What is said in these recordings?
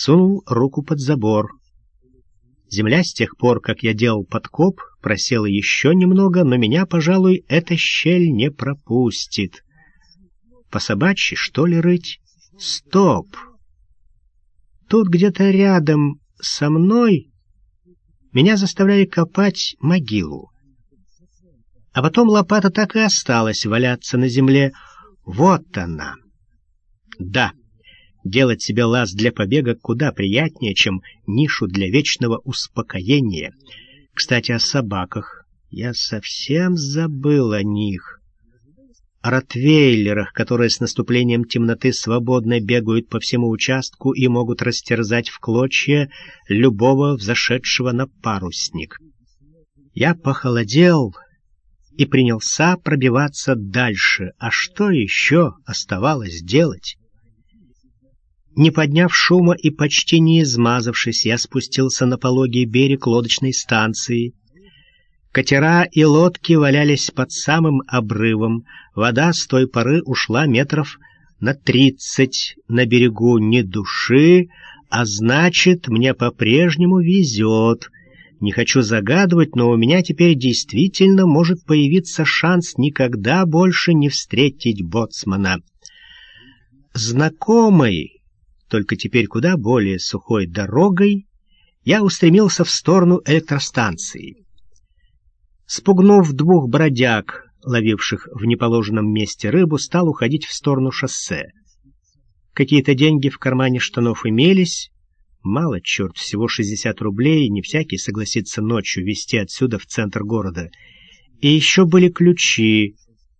сунул руку под забор. Земля с тех пор, как я делал подкоп, просела еще немного, но меня, пожалуй, эта щель не пропустит. По собачьи, что ли, рыть? Стоп! Тут где-то рядом со мной меня заставляли копать могилу. А потом лопата так и осталась валяться на земле. Вот она! Да, делать себе лаз для побега куда приятнее, чем нишу для вечного успокоения. Кстати, о собаках. Я совсем забыл о них о ротвейлерах, которые с наступлением темноты свободно бегают по всему участку и могут растерзать в клочья любого взошедшего на парусник. Я похолодел и принялся пробиваться дальше. А что еще оставалось делать? Не подняв шума и почти не измазавшись, я спустился на пологий берег лодочной станции — Катера и лодки валялись под самым обрывом. Вода с той поры ушла метров на тридцать. На берегу ни души, а значит, мне по-прежнему везет. Не хочу загадывать, но у меня теперь действительно может появиться шанс никогда больше не встретить боцмана. Знакомый, только теперь куда более сухой дорогой, я устремился в сторону электростанции. Спугнув двух бродяг, ловивших в неположенном месте рыбу, стал уходить в сторону шоссе. Какие-то деньги в кармане штанов имелись. Мало, черт, всего 60 рублей, не всякий согласится ночью везти отсюда в центр города. И еще были ключи.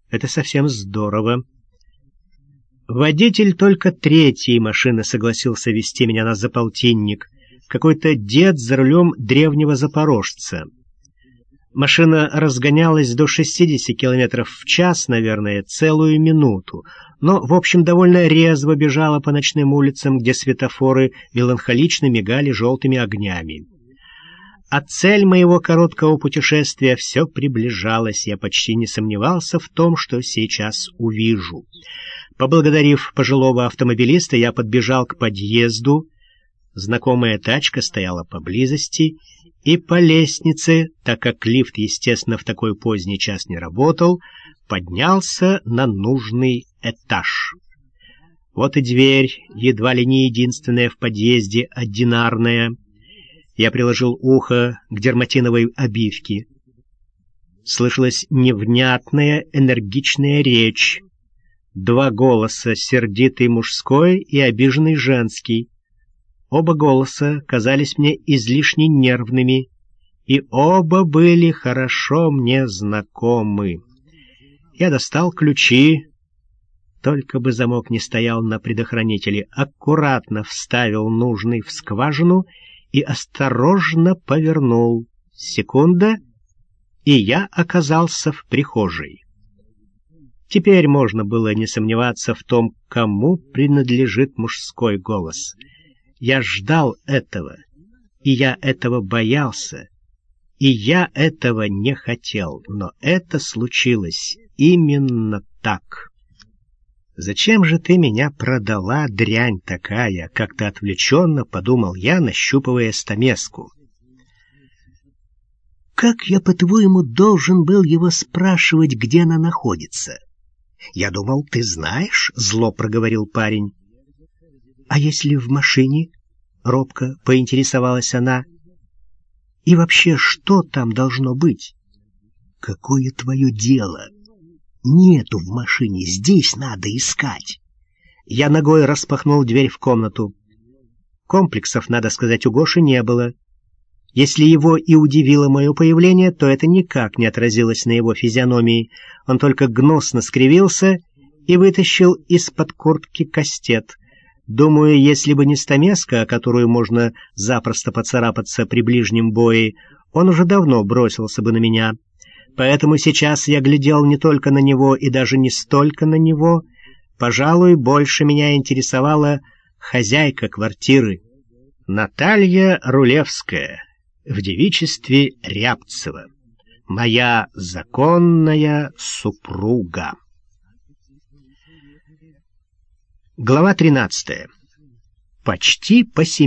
Это совсем здорово. Водитель только третьей машины согласился вести меня на заполтинник. Какой-то дед за рулем древнего запорожца. Машина разгонялась до 60 км в час, наверное, целую минуту, но, в общем, довольно резво бежала по ночным улицам, где светофоры меланхолично мигали желтыми огнями. А цель моего короткого путешествия все приближалась, я почти не сомневался в том, что сейчас увижу. Поблагодарив пожилого автомобилиста, я подбежал к подъезду, знакомая тачка стояла поблизости, и по лестнице, так как лифт, естественно, в такой поздний час не работал, поднялся на нужный этаж. Вот и дверь, едва ли не единственная в подъезде, одинарная. Я приложил ухо к дерматиновой обивке. Слышалась невнятная, энергичная речь. Два голоса, сердитый мужской и обиженный женский. Оба голоса казались мне излишне нервными, и оба были хорошо мне знакомы. Я достал ключи, только бы замок не стоял на предохранителе, аккуратно вставил нужный в скважину и осторожно повернул. Секунда, и я оказался в прихожей. Теперь можно было не сомневаться в том, кому принадлежит мужской голос — я ждал этого, и я этого боялся, и я этого не хотел, но это случилось именно так. «Зачем же ты меня продала, дрянь такая?» — как-то отвлеченно подумал я, нащупывая стамеску. «Как я, по-твоему, должен был его спрашивать, где она находится?» «Я думал, ты знаешь?» — зло проговорил парень. «А если в машине?» — робко поинтересовалась она. «И вообще, что там должно быть?» «Какое твое дело?» «Нету в машине, здесь надо искать». Я ногой распахнул дверь в комнату. Комплексов, надо сказать, у Гоши не было. Если его и удивило мое появление, то это никак не отразилось на его физиономии. Он только гнусно скривился и вытащил из-под куртки кастет. Думаю, если бы не стамеска, которую можно запросто поцарапаться при ближнем бое, он уже давно бросился бы на меня. Поэтому сейчас я глядел не только на него и даже не столько на него. Пожалуй, больше меня интересовала хозяйка квартиры. Наталья Рулевская, в девичестве Рябцева. Моя законная супруга. Глава 13. Почти по семье.